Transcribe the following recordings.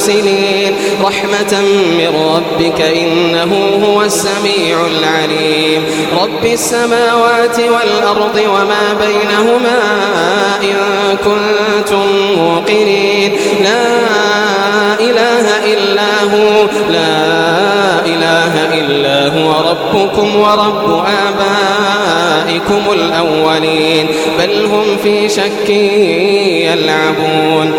كنا مرسلين رحمة من ربك إنه هو السميع العليم. رب السماوات والأرض وما بينهما إن كنتم موقنين. لا إله إلا هو لا إله إلا هو. ربكم ورب آبائكم الأولين. بل هم في شك يلعبون.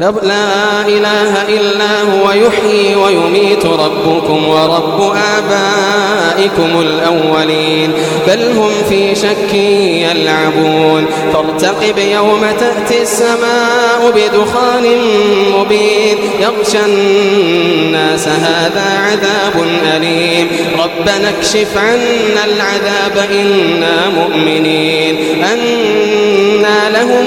لا إله إلا هو يحيي ويميت ربكم ورب آبائكم الأولين. بل هم في شك يلعبون. فارتقب يوم تأتي السماء بدخان مبين. يغشى الناس هذا عذاب أليم. ربنا اكشف عنا العذاب إنا مؤمنين. أنا لهم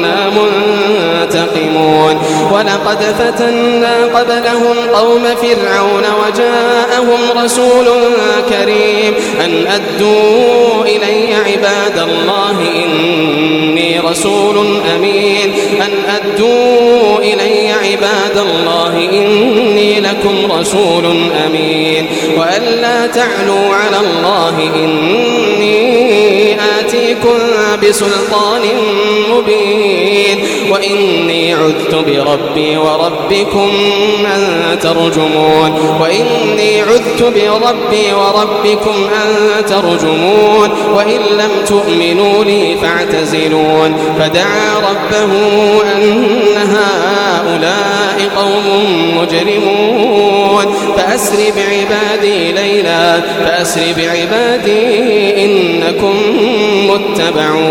ولقد فتنا قبلهم قوم فرعون وجاءهم رسول كريم أن أدوا إلي عباد الله إني رسول أمين أن أدوا إلي عباد الله إني لكم رسول أمين وأن لا تعلوا على الله إني بسلطان مبين. وإني عذت بربي وربكم أن ترجمون. وإني عذت بربي وربكم أن ترجمون. وإن لم تؤمنوا لي فاعتزلون. فدعا ربه أن هؤلاء قوم مجرمون. فأسر بعبادي ليلا. فأسر بعبادي إنكم متبعون.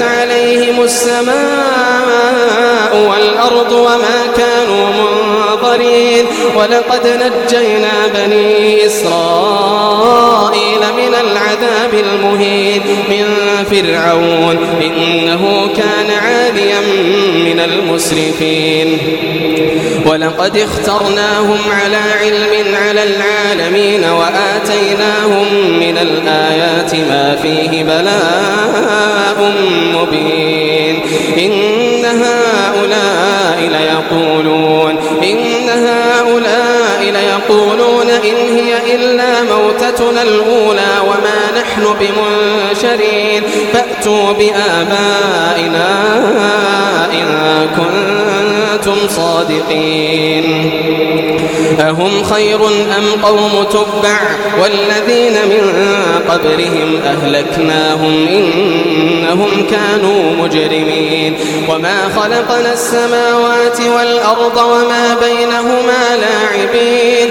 عليهم السماء والأرض وما كانوا منظرين ولقد نجينا بني إسرائيل من العذاب المهين من فرعون إنه كان عاليا من المسرفين ولقد اخترناهم على علم على العالمين وآتيناهم من الآيات ما فيه بلاء مبين. إن هؤلاء ليقولون إن هؤلاء ليقولون إن هي إلا موتتنا الأولى وما نحن بمنشرين. فأتوا بآبائنا إن كنتم صادقين أهم خير أم قوم تبع والذين من قبلهم أهلكناهم إنهم كانوا مجرمين وما خلقنا السماوات والأرض وما بينهما لاعبين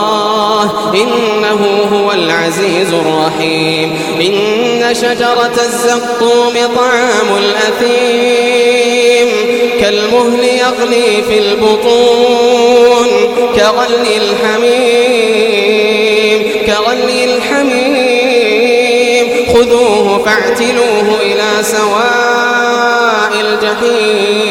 الله إنه هو العزيز الرحيم. إن شجرة الزقوم طعام الأثيم كالمهل يغلي في البطون كغلي الحميم كغلي الحميم. خذوه فاعتلوه إلى سواء الجحيم.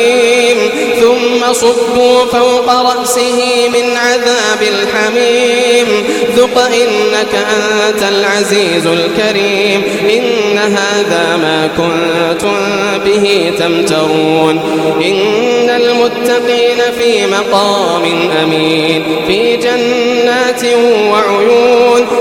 ثم صبوا فوق رأسه من عذاب الحميم. ذق إنك أنت العزيز الكريم. إن هذا ما كنتم به تمترون. إن المتقين في مقام أمين. في جنات وعيون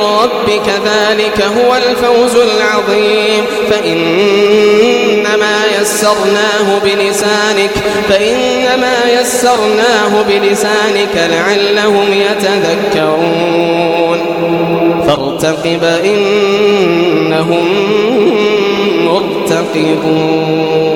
ربك ذلك هو الفوز العظيم. فإنما يسرناه بلسانك فإنما يسرناه بلسانك لعلهم يتذكرون. فارتقب إنهم مرتقبون.